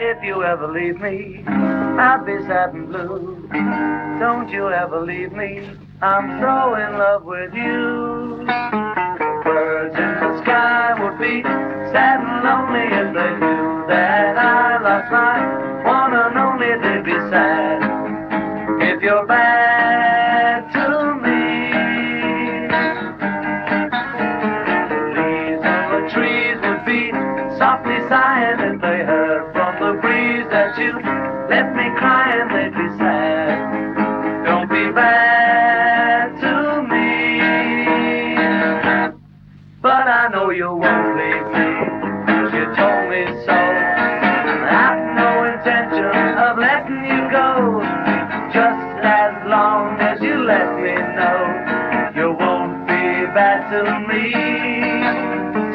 if you ever leave me, I'd be sad and blue. Don't you ever leave me, I'm so in love with you. Birds in the sky would be sad and lonely if they knew that I lost my one and only. They'd be sad if you're bad to me. Leaves on the trees would be softly sighing if they heard me crying. They'd be sad. Don't be bad to me. But I know you won't leave me, 'cause you told me so. I've no intention of letting you go, just as long as you let me know you won't be bad to me.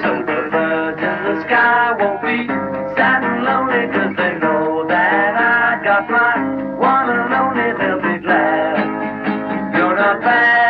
So the birds in the sky won't be back.